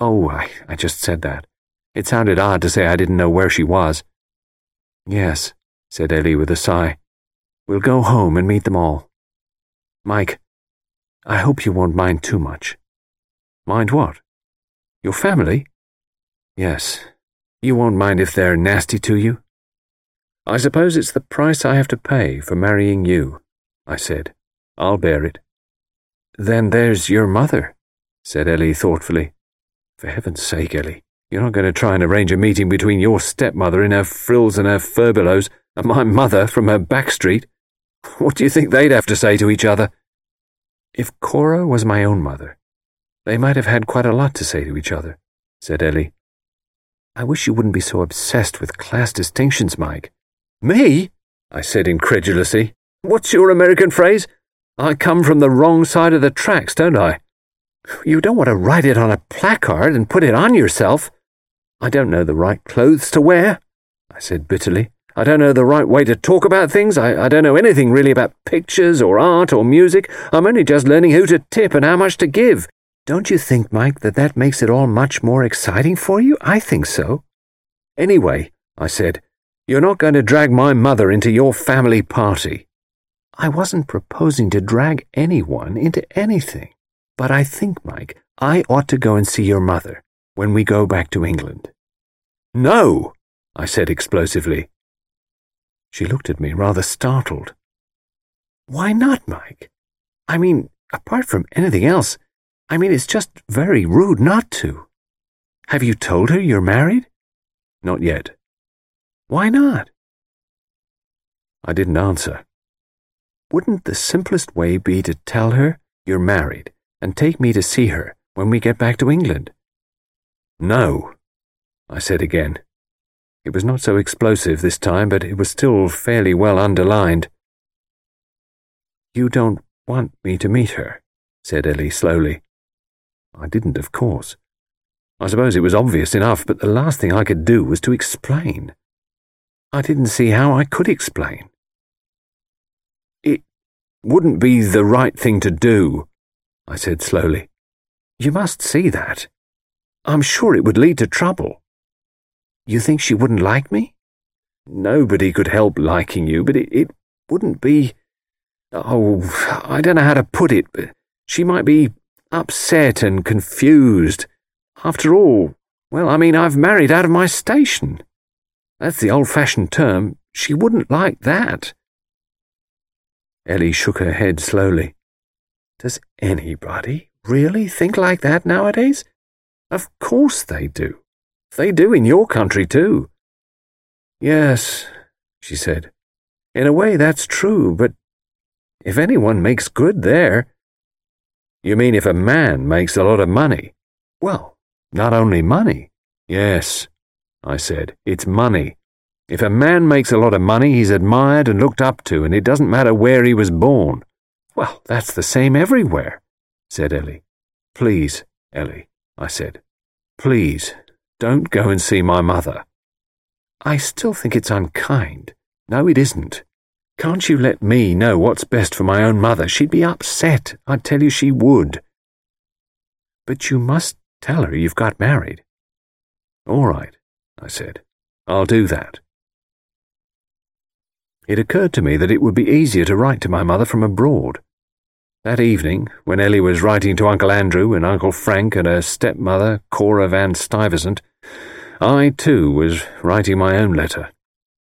Oh, I, I just said that. It sounded odd to say I didn't know where she was. Yes, said Ellie with a sigh. We'll go home and meet them all. Mike, I hope you won't mind too much. Mind what? Your family? Yes. You won't mind if they're nasty to you? I suppose it's the price I have to pay for marrying you, I said. I'll bear it. Then there's your mother, said Ellie thoughtfully. For heaven's sake, Ellie, you're not going to try and arrange a meeting between your stepmother in her frills and her furbelows and my mother from her back street? What do you think they'd have to say to each other? If Cora was my own mother, they might have had quite a lot to say to each other, said Ellie. I wish you wouldn't be so obsessed with class distinctions, Mike. Me? I said incredulously. What's your American phrase? I come from the wrong side of the tracks, don't I? You don't want to write it on a placard and put it on yourself. I don't know the right clothes to wear, I said bitterly. I don't know the right way to talk about things. I, I don't know anything really about pictures or art or music. I'm only just learning who to tip and how much to give. Don't you think, Mike, that that makes it all much more exciting for you? I think so. Anyway, I said, you're not going to drag my mother into your family party. I wasn't proposing to drag anyone into anything, but I think, Mike, I ought to go and see your mother when we go back to England. No, I said explosively. She looked at me rather startled. Why not, Mike? I mean, apart from anything else, I mean, it's just very rude not to. Have you told her you're married? Not yet. Why not? I didn't answer. Wouldn't the simplest way be to tell her you're married and take me to see her when we get back to England? No, I said again. It was not so explosive this time, but it was still fairly well underlined. You don't want me to meet her, said Ellie slowly. I didn't, of course. I suppose it was obvious enough, but the last thing I could do was to explain. I didn't see how I could explain. It wouldn't be the right thing to do, I said slowly. You must see that. I'm sure it would lead to trouble. You think she wouldn't like me? Nobody could help liking you, but it, it wouldn't be. Oh, I don't know how to put it, but she might be upset and confused. After all, well, I mean, I've married out of my station. That's the old fashioned term. She wouldn't like that. Ellie shook her head slowly. Does anybody really think like that nowadays? Of course they do. They do in your country, too. Yes, she said. In a way, that's true, but if anyone makes good there. You mean if a man makes a lot of money? Well, not only money. Yes, I said, it's money. If a man makes a lot of money, he's admired and looked up to, and it doesn't matter where he was born. Well, that's the same everywhere, said Ellie. Please, Ellie, I said. Please, don't go and see my mother. I still think it's unkind. No, it isn't. Can't you let me know what's best for my own mother? She'd be upset. I tell you she would. But you must tell her you've got married. All right, I said. I'll do that. It occurred to me that it would be easier to write to my mother from abroad. That evening, when Ellie was writing to Uncle Andrew and Uncle Frank and her stepmother, Cora Van Stuyvesant, I too was writing my own letter.